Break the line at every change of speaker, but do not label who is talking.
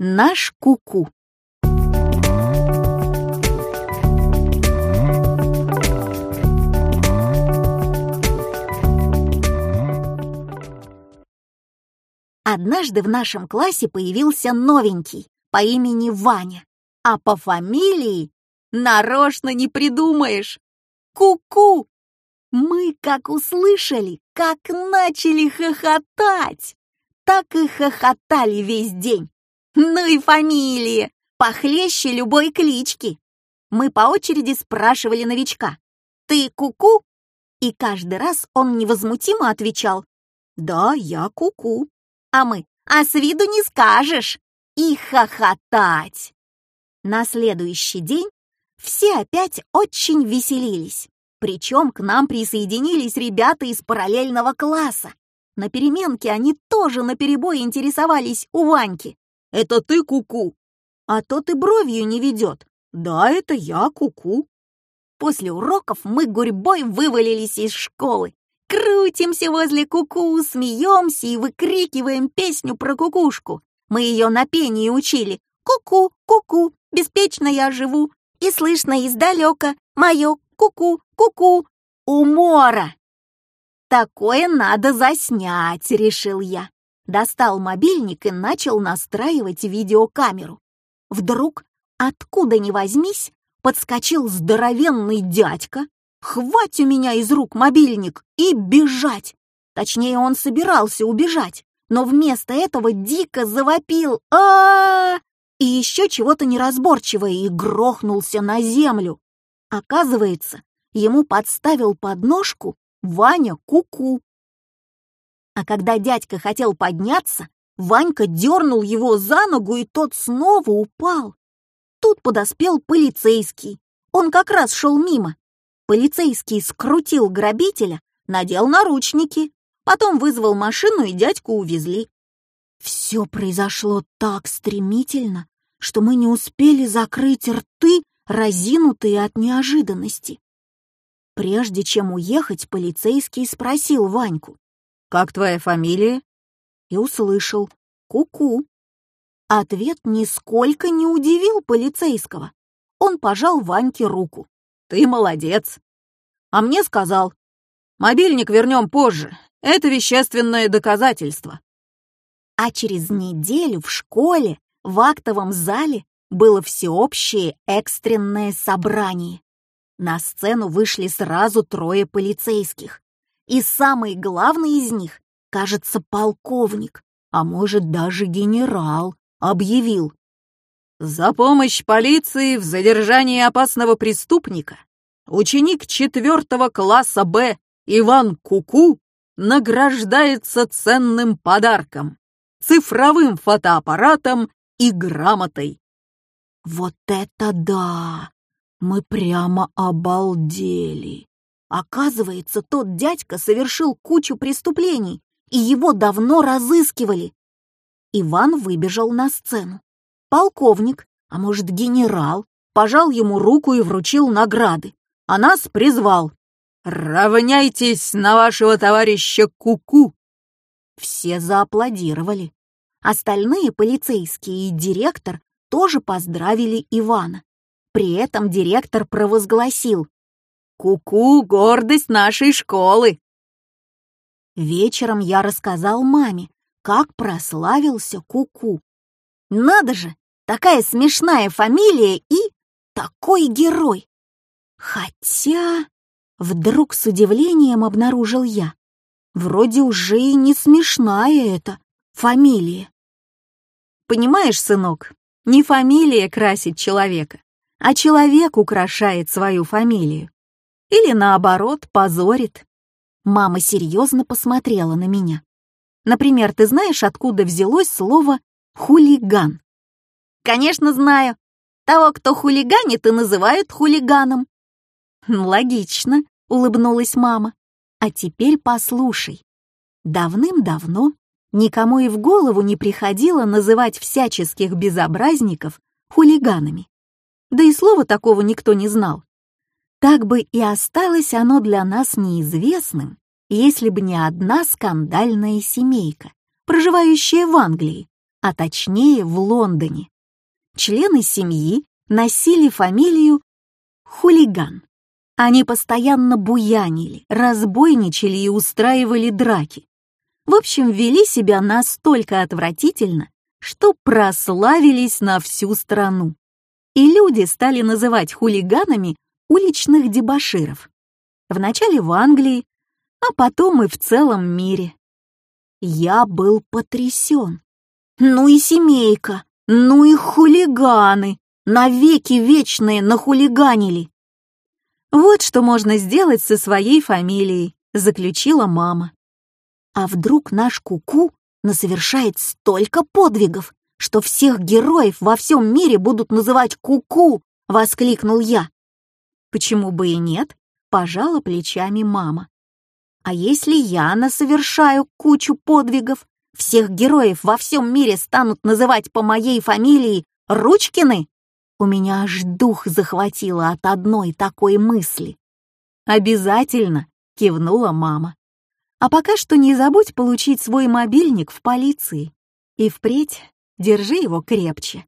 Наш куку. Однажды в нашем классе появился новенький по имени Ваня, а по фамилии нарочно не придумаешь. Ку-ку! Мы как услышали, как начали хохотать, так и хохотали весь день. Ну и фамилии, похлеще любой клички. Мы по очереди спрашивали новичка, «Ты куку?» -ку И каждый раз он невозмутимо отвечал, «Да, я куку». -ку. А мы, «А с виду не скажешь!» И хохотать. На следующий день все опять очень веселились. Причем к нам присоединились ребята из параллельного класса. На переменке они тоже наперебой интересовались у Ваньки. «Это ты куку?» -ку. А тот и бровью не ведет. «Да, это я куку». -ку. После уроков мы гурьбой вывалились из школы. Крутимся возле куку, -ку, смеемся и выкрикиваем песню про кукушку. Мы ее на пении учили. Ку-ку, ку-ку, беспечно я живу. И слышно издалека мое ку-ку, ку-ку, умора. Такое надо заснять, решил я. Достал мобильник и начал настраивать видеокамеру. Вдруг, откуда ни возьмись, подскочил здоровенный дядька, хвать у меня из рук мобильник и бежать. Точнее, он собирался убежать, но вместо этого дико завопил а, -а, -а и еще чего-то неразборчивое и грохнулся на землю. Оказывается, ему подставил подножку Ваня Куку. -ку. А когда дядька хотел подняться, Ванька дернул его за ногу, и тот снова упал. Тут подоспел полицейский. Он как раз шел мимо. Полицейский скрутил грабителя, надел наручники, потом вызвал машину, и дядьку увезли. Все произошло так стремительно, что мы не успели закрыть рты, разинутые от неожиданности. Прежде чем уехать, полицейский спросил Ваньку. «Как твоя фамилия?» И услышал «Ку-ку». Ответ нисколько не удивил полицейского. Он пожал Ваньке руку. «Ты молодец!» А мне сказал, «Мобильник вернем позже, это вещественное доказательство». А через неделю в школе, в актовом зале, было всеобщее экстренное собрание. На сцену вышли сразу трое полицейских. И самый главный из них, кажется, полковник, а может даже генерал, объявил. «За помощь полиции в задержании опасного преступника ученик четвертого класса Б Иван Куку награждается ценным подарком цифровым фотоаппаратом и грамотой. Вот это да! Мы прямо обалдели. Оказывается, тот дядька совершил кучу преступлений, и его давно разыскивали. Иван выбежал на сцену. Полковник, а может генерал, пожал ему руку и вручил награды, а нас призвал. «Равняйтесь на вашего товарища Куку!» -ку все зааплодировали. Остальные полицейские и директор тоже поздравили Ивана. При этом директор провозгласил «Ку-ку, гордость нашей школы!» Вечером я рассказал маме, как прославился Ку-ку. Надо же, такая смешная фамилия и такой герой. Хотя... Вдруг с удивлением обнаружил я. Вроде уже и не смешная эта фамилия. Понимаешь, сынок, не фамилия красит человека, а человек украшает свою фамилию. Или наоборот, позорит. Мама серьезно посмотрела на меня. Например, ты знаешь, откуда взялось слово «хулиган»? Конечно, знаю. Того, кто хулиганит, и называют хулиганом. Логично, улыбнулась мама. А теперь послушай. Давным-давно никому и в голову не приходило называть всяческих безобразников хулиганами. Да и слова такого никто не знал. Так бы и осталось оно для нас неизвестным, если бы не одна скандальная семейка, проживающая в Англии, а точнее в Лондоне. Члены семьи носили фамилию Хулиган. Они постоянно буянили, разбойничали и устраивали драки. В общем, вели себя настолько отвратительно, что прославились на всю страну. И люди стали называть хулиганами уличных дебоширов. Вначале в Англии, а потом и в целом мире. Я был потрясен. Ну и семейка, ну и хулиганы, навеки вечные нахулиганили. Вот что можно сделать со своей фамилией, заключила мама. А вдруг наш Куку -ку насовершает столько подвигов, что всех героев во всем мире будут называть Куку, -ку, воскликнул я. Почему бы и нет? Пожала плечами мама. А если я насовершаю кучу подвигов, всех героев во всем мире станут называть по моей фамилии Ручкины? У меня аж дух захватило от одной такой мысли. «Обязательно!» — кивнула мама. «А пока что не забудь получить свой мобильник в полиции. И впредь держи его крепче».